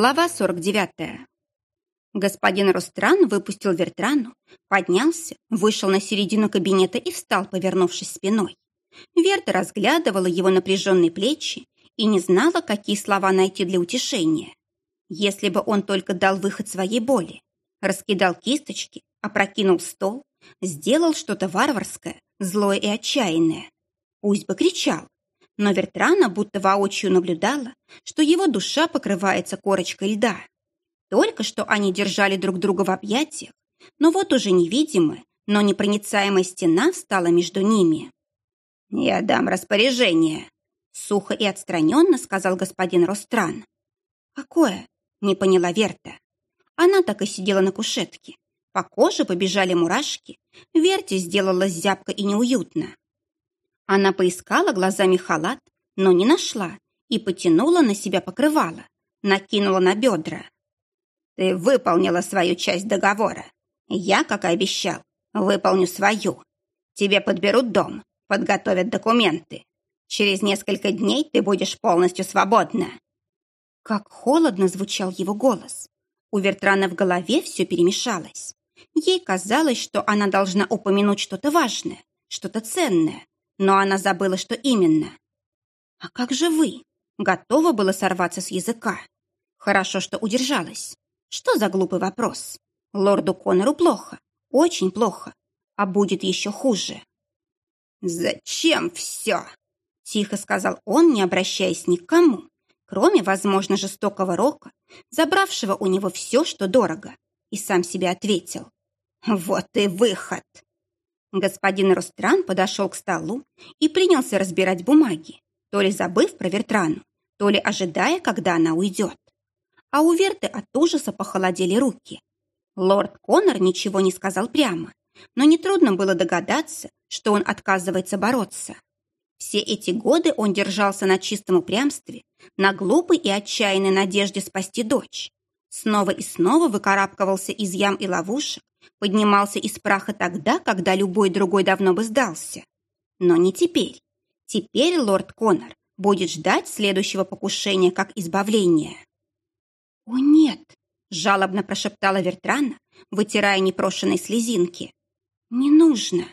Глава 49. Господин Ростран выпустил Вертрану, поднялся, вышел на середину кабинета и встал, повернувшись спиной. Верта разглядывала его напряженные плечи и не знала, какие слова найти для утешения. Если бы он только дал выход своей боли, раскидал кисточки, опрокинул стол, сделал что-то варварское, злое и отчаянное. Пусть бы кричал, но Вертрана будто воочию наблюдала, что его душа покрывается корочкой льда. Только что они держали друг друга в объятиях, но вот уже невидимая, но непроницаемая стена встала между ними. «Я дам распоряжение», — сухо и отстраненно сказал господин Ростран. «Какое?» — не поняла Верта. Она так и сидела на кушетке. По коже побежали мурашки. Верте сделалось зябко и неуютно. Она поискала глазами халат, но не нашла и потянула на себя покрывало, накинула на бедра. «Ты выполнила свою часть договора. Я, как и обещал, выполню свою. Тебе подберут дом, подготовят документы. Через несколько дней ты будешь полностью свободна». Как холодно звучал его голос. У Вертрана в голове все перемешалось. Ей казалось, что она должна упомянуть что-то важное, что-то ценное, но она забыла, что именно. «А как же вы?» Готова было сорваться с языка. Хорошо, что удержалась. Что за глупый вопрос? Лорду Коннору плохо, очень плохо, а будет еще хуже. «Зачем все?» — тихо сказал он, не обращаясь ни к кому, кроме, возможно, жестокого рока, забравшего у него все, что дорого, и сам себе ответил. «Вот и выход!» Господин Ростран подошел к столу и принялся разбирать бумаги, то ли забыв про Вертрану, то ли ожидая, когда она уйдет. А у Верты от ужаса похолодели руки. Лорд Коннор ничего не сказал прямо, но нетрудно было догадаться, что он отказывается бороться. Все эти годы он держался на чистом упрямстве, на глупой и отчаянной надежде спасти дочь. Снова и снова выкарабкивался из ям и ловушек, поднимался из праха тогда, когда любой другой давно бы сдался. Но не теперь. Теперь лорд Коннор будет ждать следующего покушения как избавления. «О, нет!» – жалобно прошептала Вертрана, вытирая непрошенные слезинки. «Не нужно!»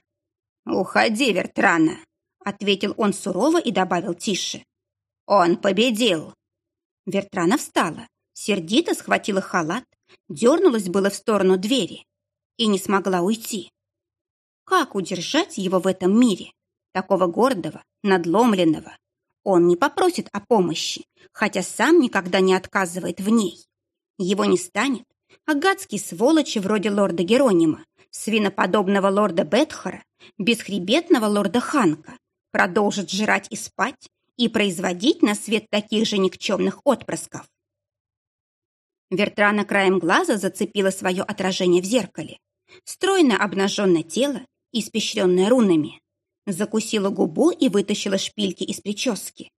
«Уходи, Вертрана!» – ответил он сурово и добавил тише. «Он победил!» Вертрана встала, сердито схватила халат, дернулась было в сторону двери, и не смогла уйти. Как удержать его в этом мире, такого гордого, надломленного? Он не попросит о помощи, хотя сам никогда не отказывает в ней. Его не станет, а гадские сволочи вроде лорда Геронима, свиноподобного лорда Бетхара, бесхребетного лорда Ханка продолжат жрать и спать и производить на свет таких же никчемных отпрысков. Вертрана краем глаза зацепила свое отражение в зеркале. Стройное обнаженное тело, испещренное рунами. Закусила губу и вытащила шпильки из прически.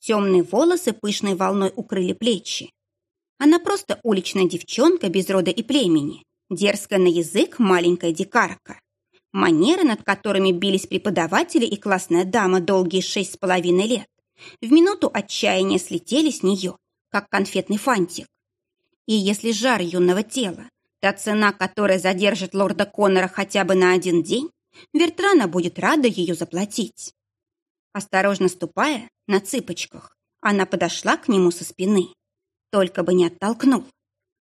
Темные волосы пышной волной укрыли плечи. Она просто уличная девчонка без рода и племени, дерзкая на язык маленькая дикарка. Манеры, над которыми бились преподаватели и классная дама долгие шесть с половиной лет, в минуту отчаяния слетели с нее, как конфетный фантик. И если жар юного тела Та цена, которая задержит лорда Коннора хотя бы на один день, Вертрана будет рада ее заплатить. Осторожно ступая на цыпочках, она подошла к нему со спины. Только бы не оттолкнул.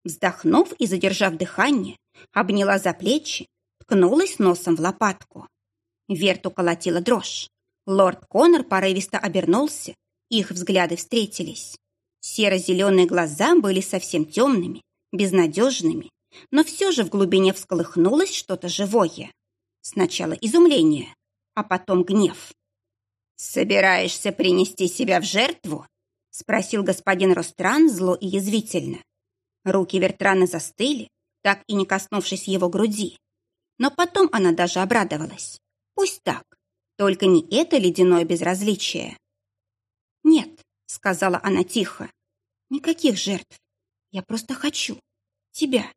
Вздохнув и задержав дыхание, обняла за плечи, ткнулась носом в лопатку. Верту колотила дрожь. Лорд Коннор порывисто обернулся, их взгляды встретились. Серо-зеленые глаза были совсем темными, безнадежными, но все же в глубине всколыхнулось что-то живое. Сначала изумление, а потом гнев. «Собираешься принести себя в жертву?» — спросил господин Ростран зло и язвительно. Руки Вертрана застыли, так и не коснувшись его груди. Но потом она даже обрадовалась. Пусть так, только не это ледяное безразличие. «Нет», — сказала она тихо, — «никаких жертв. Я просто хочу тебя».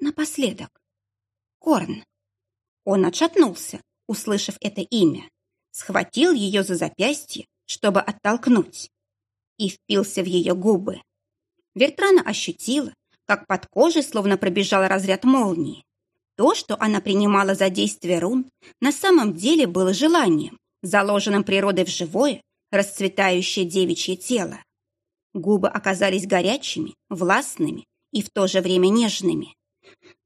Напоследок. Корн. Он отшатнулся, услышав это имя, схватил ее за запястье, чтобы оттолкнуть, и впился в ее губы. Вертрана ощутила, как под кожей словно пробежал разряд молнии. То, что она принимала за действие рун, на самом деле было желанием, заложенным природой в живое, расцветающее девичье тело. Губы оказались горячими, властными и в то же время нежными.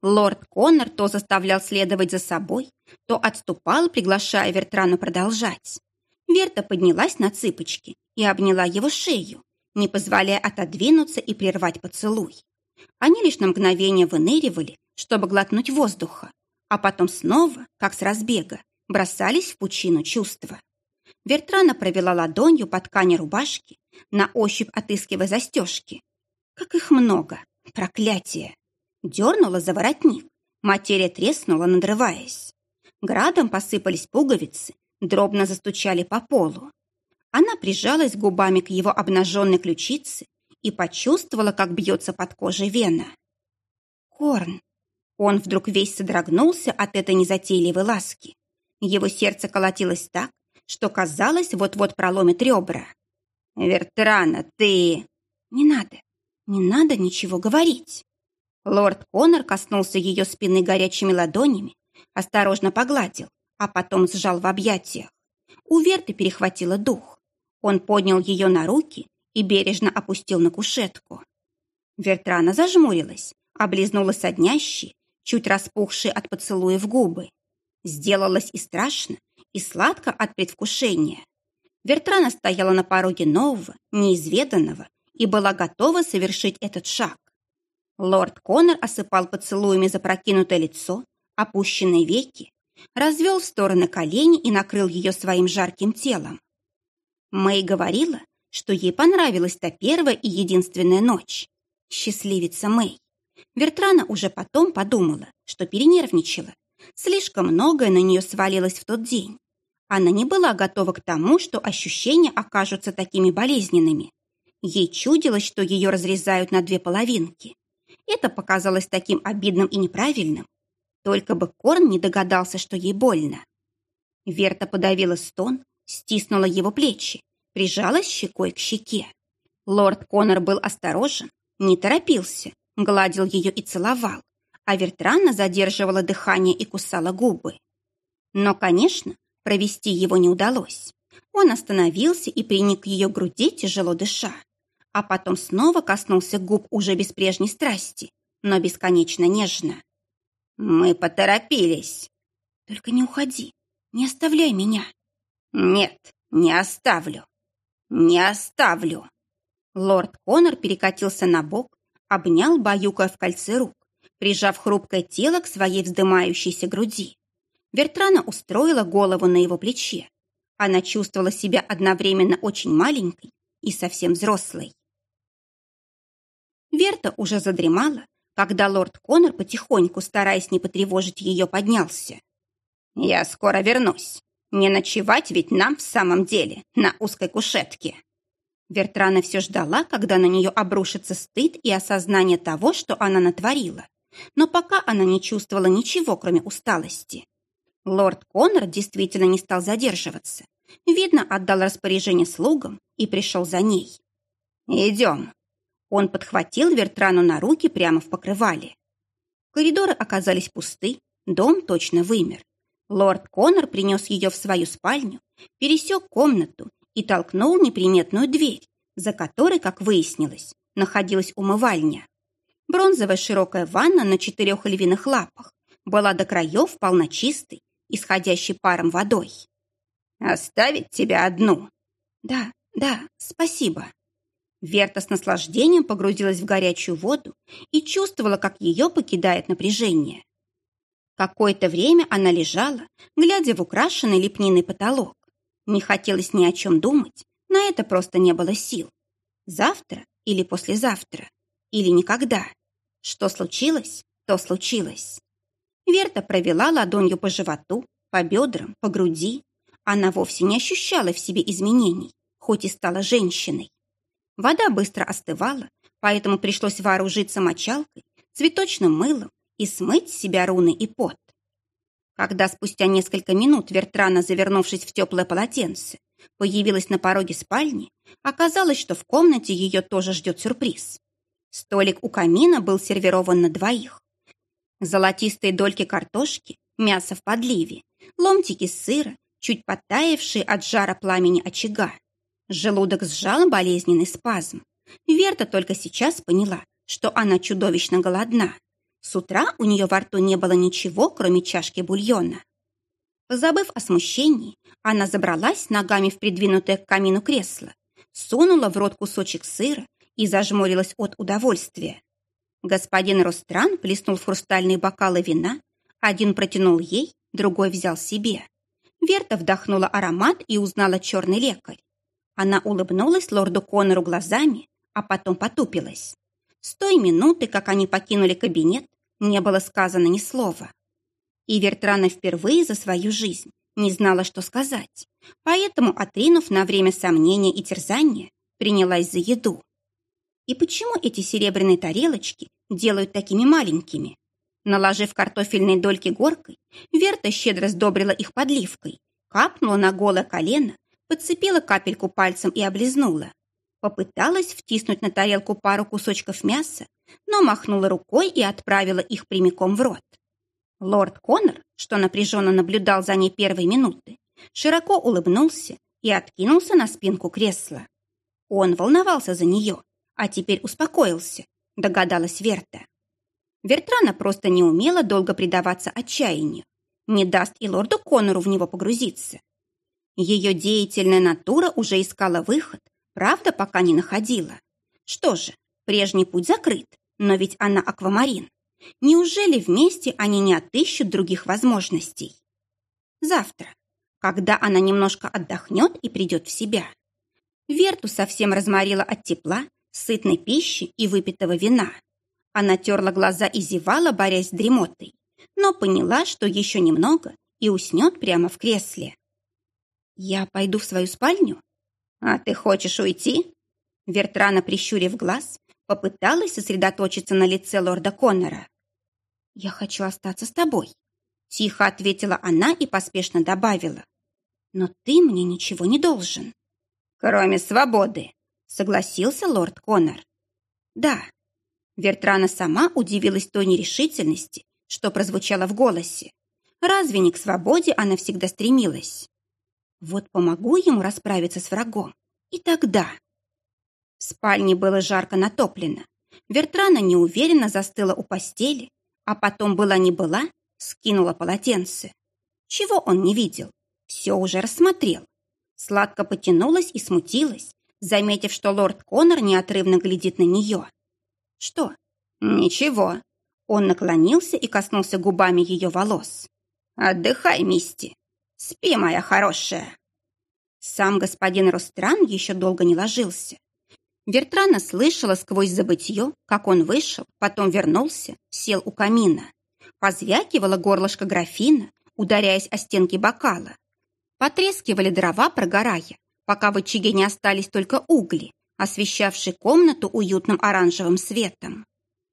Лорд Коннор то заставлял следовать за собой, то отступал, приглашая Вертрану продолжать. Верта поднялась на цыпочки и обняла его шею, не позволяя отодвинуться и прервать поцелуй. Они лишь на мгновение выныривали, чтобы глотнуть воздуха, а потом снова, как с разбега, бросались в пучину чувства. Вертрана провела ладонью по ткани рубашки, на ощупь отыскивая застежки. Как их много! Проклятие! Дернула за воротник. Материя треснула, надрываясь. Градом посыпались пуговицы, дробно застучали по полу. Она прижалась губами к его обнаженной ключице и почувствовала, как бьется под кожей вена. Корн. Он вдруг весь содрогнулся от этой незатейливой ласки. Его сердце колотилось так, что казалось, вот-вот проломит ребра. «Вертрана, ты...» «Не надо, не надо ничего говорить». Лорд Коннор коснулся ее спины горячими ладонями, осторожно погладил, а потом сжал в объятиях. У Верты перехватило дух. Он поднял ее на руки и бережно опустил на кушетку. Вертрана зажмурилась, облизнула соднящие, чуть распухшие от поцелуев губы. Сделалось и страшно, и сладко от предвкушения. Вертрана стояла на пороге нового, неизведанного и была готова совершить этот шаг. Лорд Коннор осыпал поцелуями запрокинутое лицо, опущенные веки, развел в стороны колени и накрыл ее своим жарким телом. Мэй говорила, что ей понравилась та первая и единственная ночь. Счастливица Мэй. Вертрана уже потом подумала, что перенервничала. Слишком многое на нее свалилось в тот день. Она не была готова к тому, что ощущения окажутся такими болезненными. Ей чудилось, что ее разрезают на две половинки. Это показалось таким обидным и неправильным. Только бы Корн не догадался, что ей больно. Верта подавила стон, стиснула его плечи, прижалась щекой к щеке. Лорд Коннор был осторожен, не торопился, гладил ее и целовал, а Вертрана задерживала дыхание и кусала губы. Но, конечно, провести его не удалось. Он остановился и приник к ее груди, тяжело дыша а потом снова коснулся губ уже без прежней страсти, но бесконечно нежно. «Мы поторопились». «Только не уходи, не оставляй меня». «Нет, не оставлю, не оставлю». Лорд Коннор перекатился на бок, обнял баюкая в кольце рук, прижав хрупкое тело к своей вздымающейся груди. Вертрана устроила голову на его плече. Она чувствовала себя одновременно очень маленькой и совсем взрослой. Верта уже задремала, когда лорд Коннор потихоньку, стараясь не потревожить ее, поднялся. «Я скоро вернусь. Не ночевать ведь нам в самом деле на узкой кушетке». Вертрана все ждала, когда на нее обрушится стыд и осознание того, что она натворила. Но пока она не чувствовала ничего, кроме усталости. Лорд Коннор действительно не стал задерживаться. Видно, отдал распоряжение слугам и пришел за ней. «Идем», он подхватил Вертрану на руки прямо в покрывале. Коридоры оказались пусты, дом точно вымер. Лорд Коннор принес ее в свою спальню, пересек комнату и толкнул неприметную дверь, за которой, как выяснилось, находилась умывальня. Бронзовая широкая ванна на четырех львиных лапах была до краев полна чистой, исходящей паром водой. «Оставить тебя одну?» «Да, да, спасибо». Верта с наслаждением погрузилась в горячую воду и чувствовала, как ее покидает напряжение. Какое-то время она лежала, глядя в украшенный лепниной потолок. Не хотелось ни о чем думать, на это просто не было сил. Завтра или послезавтра, или никогда. Что случилось, то случилось. Верта провела ладонью по животу, по бедрам, по груди. Она вовсе не ощущала в себе изменений, хоть и стала женщиной. Вода быстро остывала, поэтому пришлось вооружиться мочалкой, цветочным мылом и смыть с себя руны и пот. Когда спустя несколько минут Вертрана, завернувшись в теплое полотенце, появилась на пороге спальни, оказалось, что в комнате ее тоже ждет сюрприз. Столик у камина был сервирован на двоих. Золотистые дольки картошки, мясо в подливе, ломтики сыра, чуть подтаявшие от жара пламени очага. Желудок сжал болезненный спазм. Верта только сейчас поняла, что она чудовищно голодна. С утра у нее во рту не было ничего, кроме чашки бульона. Позабыв о смущении, она забралась ногами в придвинутое к камину кресло, сунула в рот кусочек сыра и зажмурилась от удовольствия. Господин Ростран плеснул в хрустальные бокалы вина, один протянул ей, другой взял себе. Верта вдохнула аромат и узнала черный лекарь. Она улыбнулась лорду Коннору глазами, а потом потупилась. С той минуты, как они покинули кабинет, не было сказано ни слова. И Вертрана впервые за свою жизнь не знала, что сказать, поэтому, отринув на время сомнения и терзания, принялась за еду. И почему эти серебряные тарелочки делают такими маленькими? Наложив картофельные дольки горкой, Верта щедро сдобрила их подливкой, капнула на голое колено, подцепила капельку пальцем и облизнула. Попыталась втиснуть на тарелку пару кусочков мяса, но махнула рукой и отправила их прямиком в рот. Лорд Коннор, что напряженно наблюдал за ней первые минуты, широко улыбнулся и откинулся на спинку кресла. Он волновался за нее, а теперь успокоился, догадалась Верта. Вертрана просто не умела долго предаваться отчаянию, не даст и лорду Коннору в него погрузиться. Ее деятельная натура уже искала выход, правда, пока не находила. Что же, прежний путь закрыт, но ведь она аквамарин. Неужели вместе они не отыщут других возможностей? Завтра, когда она немножко отдохнет и придет в себя. Верту совсем разморила от тепла, сытной пищи и выпитого вина. Она терла глаза и зевала, борясь с дремотой, но поняла, что еще немного и уснет прямо в кресле. «Я пойду в свою спальню?» «А ты хочешь уйти?» Вертрана, прищурив глаз, попыталась сосредоточиться на лице лорда Коннора. «Я хочу остаться с тобой», — тихо ответила она и поспешно добавила. «Но ты мне ничего не должен». «Кроме свободы», — согласился лорд Коннор. «Да». Вертрана сама удивилась той нерешительности, что прозвучало в голосе. Разве не к свободе она всегда стремилась? Вот помогу ему расправиться с врагом, и тогда... В спальне было жарко натоплено. Вертрана неуверенно застыла у постели, а потом была не была, скинула полотенце. Чего он не видел? Все уже рассмотрел. Сладко потянулась и смутилась, заметив, что лорд Коннор неотрывно глядит на нее. Что? Ничего. Он наклонился и коснулся губами ее волос. «Отдыхай, Мисти. Спи, моя хорошая». Сам господин Ростран еще долго не ложился. Вертрана слышала сквозь забытье, как он вышел, потом вернулся, сел у камина. Позвякивало горлышко графина, ударяясь о стенки бокала. Потрескивали дрова, прогорая, пока в очаге не остались только угли, освещавшие комнату уютным оранжевым светом.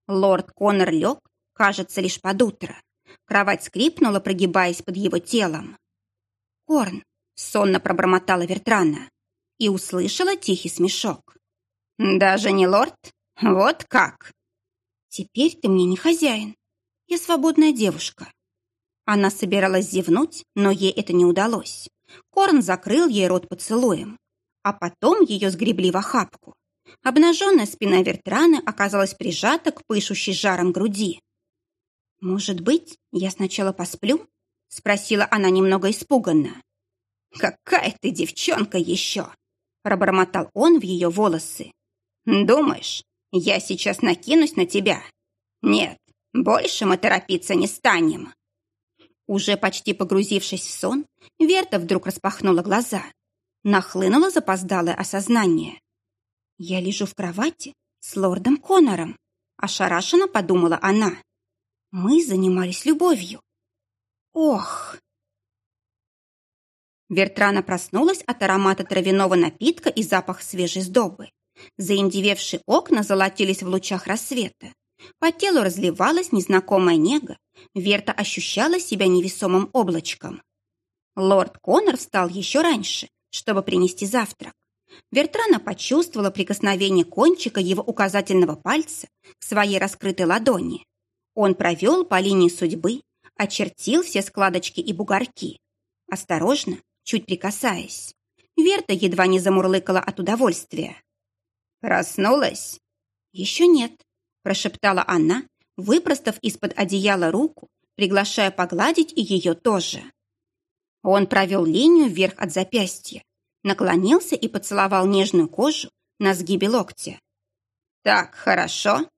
Лорд Коннор лег, кажется, лишь под утро. Кровать скрипнула, прогибаясь под его телом. «Корн!» — сонно пробормотала Вертрана и услышала тихий смешок. «Даже не лорд? Вот как!» «Теперь ты мне не хозяин. Я свободная девушка». Она собиралась зевнуть, но ей это не удалось. Корн закрыл ей рот поцелуем, а потом ее сгребли в охапку. Обнаженная спина Вертраны оказалась прижата к пышущей жаром груди. «Может быть, я сначала посплю?» — спросила она немного испуганно. «Какая ты девчонка еще!» — пробормотал он в ее волосы. Думаешь, я сейчас накинусь на тебя? Нет, больше мы торопиться не станем. Уже почти погрузившись в сон, Верта вдруг распахнула глаза. Нахлынуло запоздалое осознание. Я лежу в кровати с лордом Конором, ошарашенно подумала она. Мы занимались любовью. Ох! Вертрана проснулась от аромата травяного напитка и запах свежей сдобы. Заиндевевшие окна золотились в лучах рассвета. По телу разливалась незнакомая нега. Верта ощущала себя невесомым облачком. Лорд Коннор встал еще раньше, чтобы принести завтрак. Вертрана почувствовала прикосновение кончика его указательного пальца к своей раскрытой ладони. Он провел по линии судьбы, очертил все складочки и бугорки. Осторожно, чуть прикасаясь. Верта едва не замурлыкала от удовольствия. «Проснулась?» «Еще нет», – прошептала она, выпростав из-под одеяла руку, приглашая погладить и ее тоже. Он провел линию вверх от запястья, наклонился и поцеловал нежную кожу на сгибе локтя. «Так, хорошо?»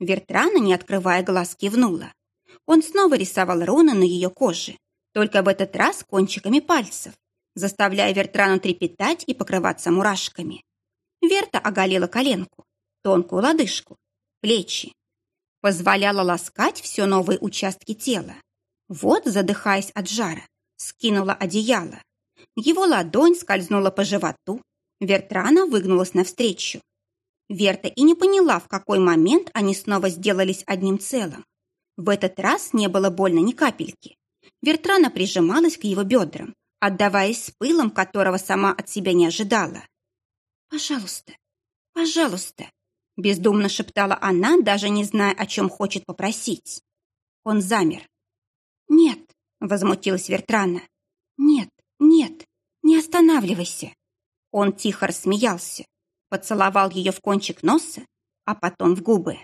Вертрана, не открывая глаз, кивнула. Он снова рисовал руны на ее коже, только в этот раз кончиками пальцев, заставляя Вертрану трепетать и покрываться мурашками. Верта оголила коленку, тонкую лодыжку, плечи. Позволяла ласкать все новые участки тела. Вот, задыхаясь от жара, скинула одеяло. Его ладонь скользнула по животу, Вертрана выгнулась навстречу. Верта и не поняла, в какой момент они снова сделались одним целым. В этот раз не было больно ни капельки. Вертрана прижималась к его бедрам, отдаваясь с пылом, которого сама от себя не ожидала. «Пожалуйста, пожалуйста», — бездумно шептала она, даже не зная, о чем хочет попросить. Он замер. «Нет», — возмутилась Вертрана. «Нет, нет, не останавливайся». Он тихо рассмеялся, поцеловал ее в кончик носа, а потом в губы.